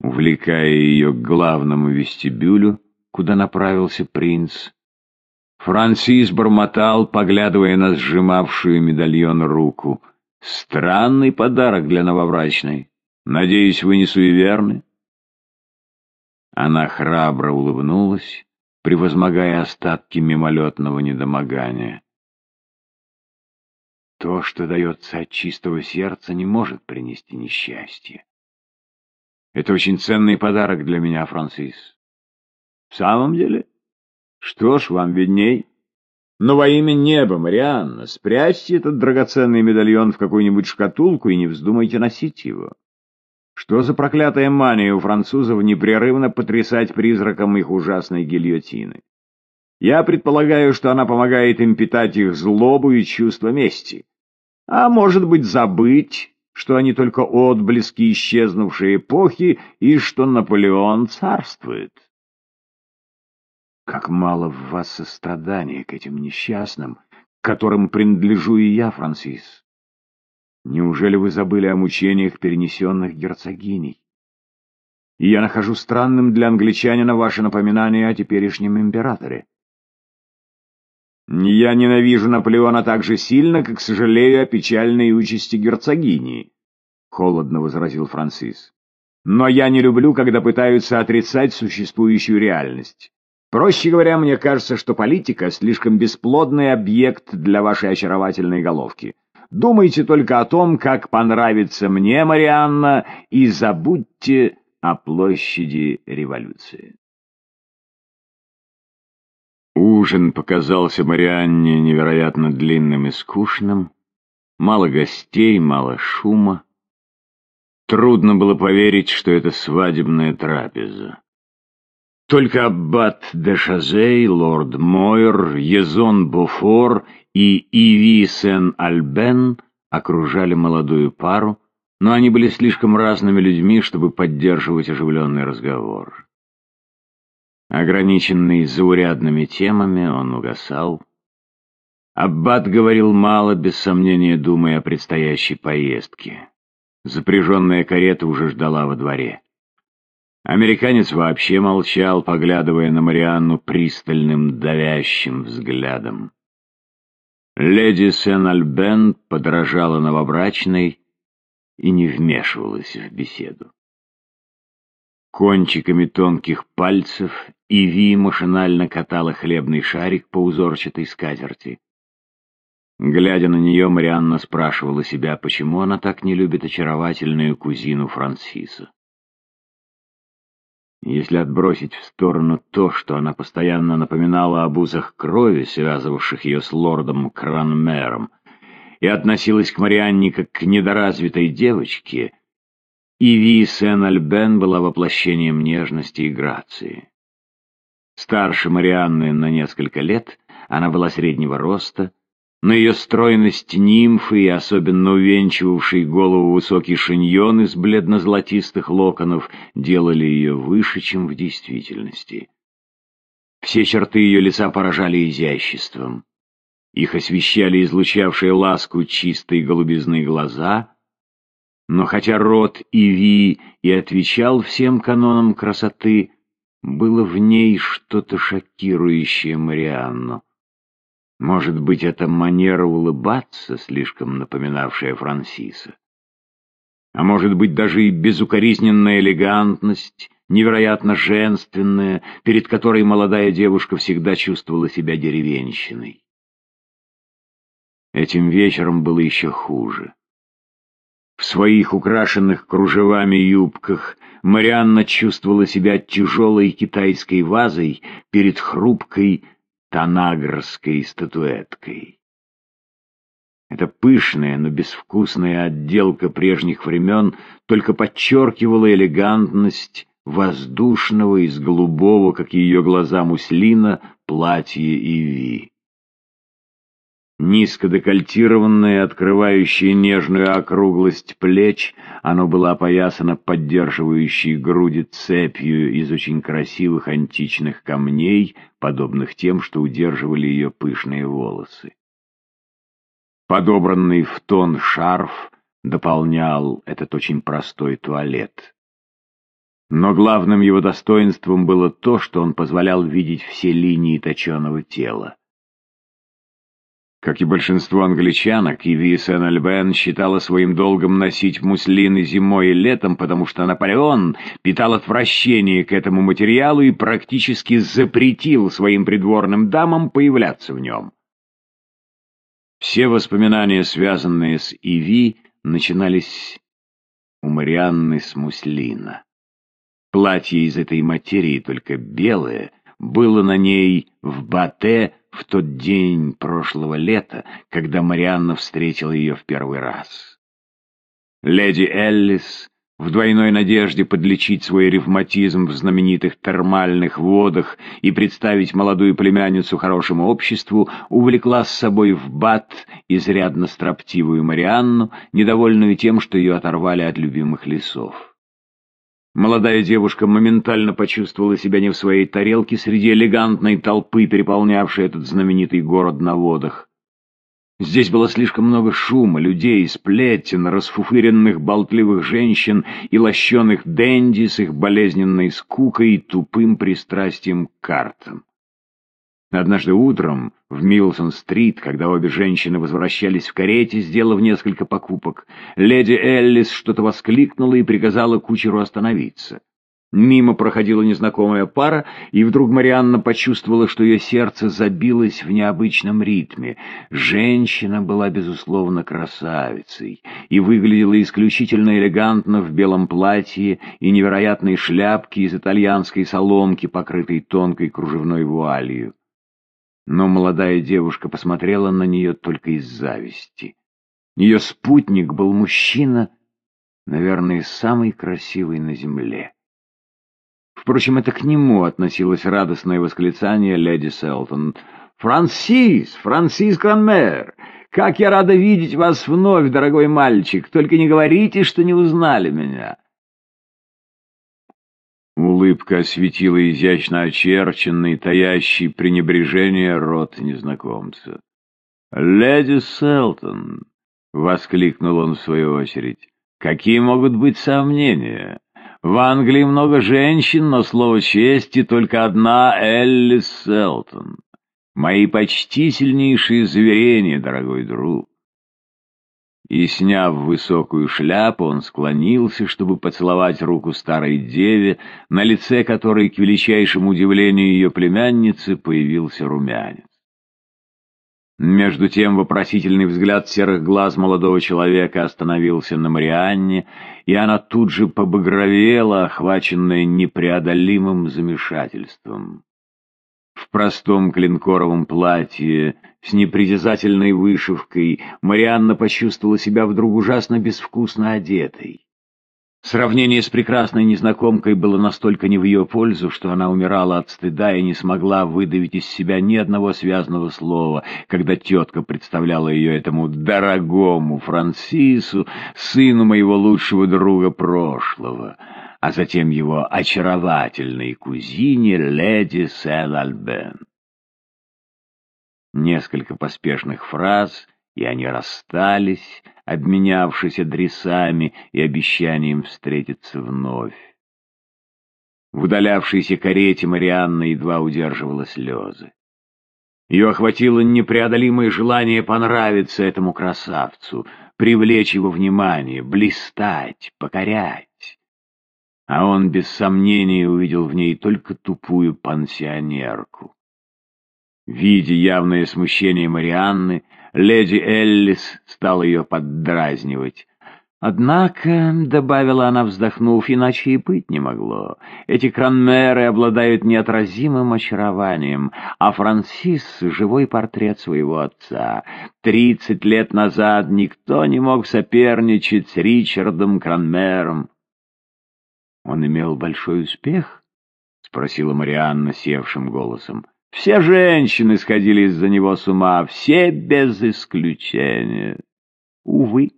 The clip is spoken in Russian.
увлекая ее к главному вестибюлю, куда направился принц. Франсис бормотал, поглядывая на сжимавшую медальон руку. «Странный подарок для новобрачной. Надеюсь, вы не суеверны?» Она храбро улыбнулась, превозмогая остатки мимолетного недомогания. То, что дается от чистого сердца, не может принести несчастье. Это очень ценный подарок для меня, Франсис. В самом деле? Что ж, вам видней. Но во имя неба, Марианна, спрячьте этот драгоценный медальон в какую-нибудь шкатулку и не вздумайте носить его. Что за проклятая мания у французов непрерывно потрясать призраком их ужасной гильотины? Я предполагаю, что она помогает им питать их злобу и чувство мести. А может быть, забыть, что они только отблески исчезнувшей эпохи и что Наполеон царствует. Как мало в вас сострадания к этим несчастным, которым принадлежу и я, Франсис. Неужели вы забыли о мучениях, перенесенных герцогиней? И я нахожу странным для англичанина ваше напоминание о теперешнем императоре. Я ненавижу Наполеона так же сильно, как сожалею о печальной участи герцогини, — холодно возразил Франсис. Но я не люблю, когда пытаются отрицать существующую реальность. Проще говоря, мне кажется, что политика — слишком бесплодный объект для вашей очаровательной головки. Думайте только о том, как понравится мне, Марианна, и забудьте о площади революции. Ужин показался Марианне невероятно длинным и скучным. Мало гостей, мало шума. Трудно было поверить, что это свадебная трапеза. Только аббат де Шазей, лорд Мойер, Езон Бофор и Иви Сен-Альбен окружали молодую пару, но они были слишком разными людьми, чтобы поддерживать оживленный разговор. Ограниченный заурядными темами, он угасал. Аббат говорил мало, без сомнения думая о предстоящей поездке. Запряженная карета уже ждала во дворе. Американец вообще молчал, поглядывая на Марианну пристальным, давящим взглядом. Леди Сен-Альбен подражала новобрачной и не вмешивалась в беседу. Кончиками тонких пальцев Иви машинально катала хлебный шарик по узорчатой скатерти. Глядя на нее, Марианна спрашивала себя, почему она так не любит очаровательную кузину Франсиса. Если отбросить в сторону то, что она постоянно напоминала об узах крови, связывавших ее с лордом Кранмером, и относилась к Марианне как к недоразвитой девочке, Иви Сен-Альбен была воплощением нежности и грации. Старше Марианны на несколько лет, она была среднего роста, но ее стройность нимфы и особенно увенчивавший голову высокий шиньон из бледно-золотистых локонов делали ее выше, чем в действительности. Все черты ее лица поражали изяществом. Их освещали излучавшие ласку чистой голубизны глаза — но хотя рот Иви и отвечал всем канонам красоты, было в ней что-то шокирующее Марианну. Может быть, это манера улыбаться, слишком напоминавшая Франсиса. А может быть, даже и безукоризненная элегантность, невероятно женственная, перед которой молодая девушка всегда чувствовала себя деревенщиной. Этим вечером было еще хуже. В своих украшенных кружевами юбках Марианна чувствовала себя тяжелой китайской вазой перед хрупкой танагрской статуэткой. Эта пышная, но безвкусная отделка прежних времен только подчеркивала элегантность воздушного из голубого, как ее глаза муслина, платья Иви. Низко декольтированное, открывающее нежную округлость плеч, оно было опоясано поддерживающей груди цепью из очень красивых античных камней, подобных тем, что удерживали ее пышные волосы. Подобранный в тон шарф дополнял этот очень простой туалет. Но главным его достоинством было то, что он позволял видеть все линии точеного тела. Как и большинство англичанок, Иви Сен-Альбен считала своим долгом носить муслины зимой и летом, потому что Наполеон питал отвращение к этому материалу и практически запретил своим придворным дамам появляться в нем. Все воспоминания, связанные с Иви, начинались у Марианны с муслина. Платье из этой материи, только белое, было на ней в бате в тот день прошлого лета, когда Марианна встретила ее в первый раз. Леди Эллис, в двойной надежде подлечить свой ревматизм в знаменитых термальных водах и представить молодую племянницу хорошему обществу, увлекла с собой в бат изрядно строптивую Марианну, недовольную тем, что ее оторвали от любимых лесов. Молодая девушка моментально почувствовала себя не в своей тарелке среди элегантной толпы, переполнявшей этот знаменитый город на водах. Здесь было слишком много шума, людей, сплетен, расфуфыренных болтливых женщин и лощеных денди с их болезненной скукой и тупым пристрастием к картам. Однажды утром в Милсон-стрит, когда обе женщины возвращались в карете, сделав несколько покупок, леди Эллис что-то воскликнула и приказала кучеру остановиться. Мимо проходила незнакомая пара, и вдруг Марианна почувствовала, что ее сердце забилось в необычном ритме. Женщина была, безусловно, красавицей и выглядела исключительно элегантно в белом платье и невероятной шляпке из итальянской соломки, покрытой тонкой кружевной вуалью но молодая девушка посмотрела на нее только из зависти. Ее спутник был мужчина, наверное, самый красивый на земле. Впрочем, это к нему относилось радостное восклицание леди Селтон. «Франсис! Франсис Кранмер! Как я рада видеть вас вновь, дорогой мальчик! Только не говорите, что не узнали меня!» Улыбка осветила изящно очерченный, таящий пренебрежение рот незнакомца. «Леди Селтон!» — воскликнул он в свою очередь. «Какие могут быть сомнения? В Англии много женщин, но слово чести только одна Элли Селтон. Мои почтительнейшие заверения, дорогой друг и, сняв высокую шляпу, он склонился, чтобы поцеловать руку старой деве, на лице которой, к величайшему удивлению ее племянницы, появился румянец. Между тем вопросительный взгляд серых глаз молодого человека остановился на Марианне, и она тут же побагровела, охваченная непреодолимым замешательством. В простом клинкоровом платье с непритязательной вышивкой Марианна почувствовала себя вдруг ужасно безвкусно одетой. Сравнение с прекрасной незнакомкой было настолько не в ее пользу, что она умирала от стыда и не смогла выдавить из себя ни одного связанного слова, когда тетка представляла ее этому дорогому Франсису, сыну моего лучшего друга прошлого а затем его очаровательной кузине леди Сен-Альбен. Несколько поспешных фраз, и они расстались, обменявшись адресами и обещанием встретиться вновь. В удалявшейся карете Марианна едва удерживала слезы. Ее охватило непреодолимое желание понравиться этому красавцу, привлечь его внимание, блистать, покорять а он без сомнения увидел в ней только тупую пансионерку. Видя явное смущение Марианны, леди Эллис стала ее поддразнивать. «Однако», — добавила она, вздохнув, — «иначе и быть не могло. Эти кранмеры обладают неотразимым очарованием, а Франсис — живой портрет своего отца. Тридцать лет назад никто не мог соперничать с Ричардом Кранмером». «Он имел большой успех?» — спросила Марианна севшим голосом. «Все женщины сходили из-за него с ума, все без исключения». «Увы»,